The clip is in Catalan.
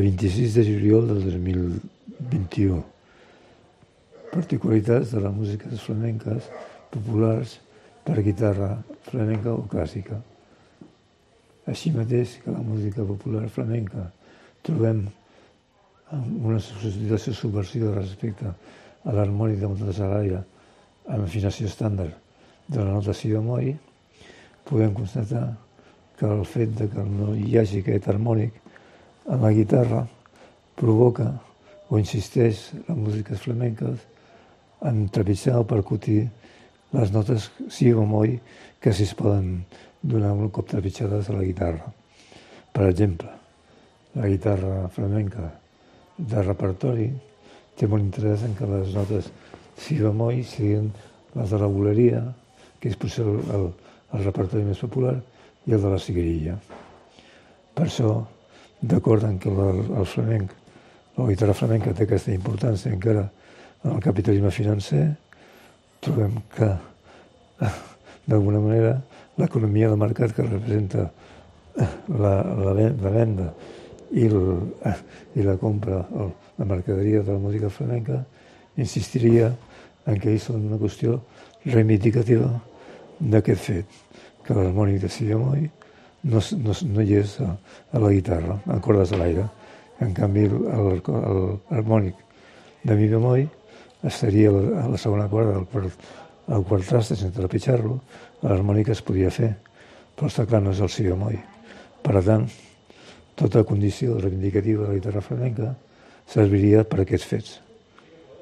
26 de juliol del 2021. Particularitats de les músiques flamenques populars per guitarra flamenca o clàssica. Així mateix que la música popular flamenca trobem una situació subversió respecte a l'harmònic de moltes a l'aire amb afinació estàndard de la nota si bemoll, podem constatar que el fet de que no hi hagi aquest harmònic en la guitarra provoca o insisteix les músiques flamenques en trepitjar o percutir les notes si bemoll que si es poden donar un cop trepitjades a la guitarra. Per exemple, la guitarra flamenca de repertori té molt interès en que les notes si bemoll siguin les de la boleria, que és potser el, el, repertori més popular, i el de la cigarilla. Per això, d'acord en que el, el flamenc, la guitarra flamenca té aquesta importància encara en el capitalisme financer, trobem que, d'alguna manera, l'economia de mercat que representa la, la, la venda i, el, i la compra, el, la mercaderia de la música flamenca, insistiria en que és una qüestió reivindicativa d'aquest fet, que l'harmònic de si bemoll no, no, no hi és a, a la guitarra, a cordes a l'aire. En canvi, l'harmònic de mi bemoll estaria a la segona corda del quart, al quart traste sense trepitjar-lo, l'harmònic es podia fer, però està clar, no és el si bemoll. Per tant, tota condició reivindicativa de la guitarra flamenca serviria per aquests fets.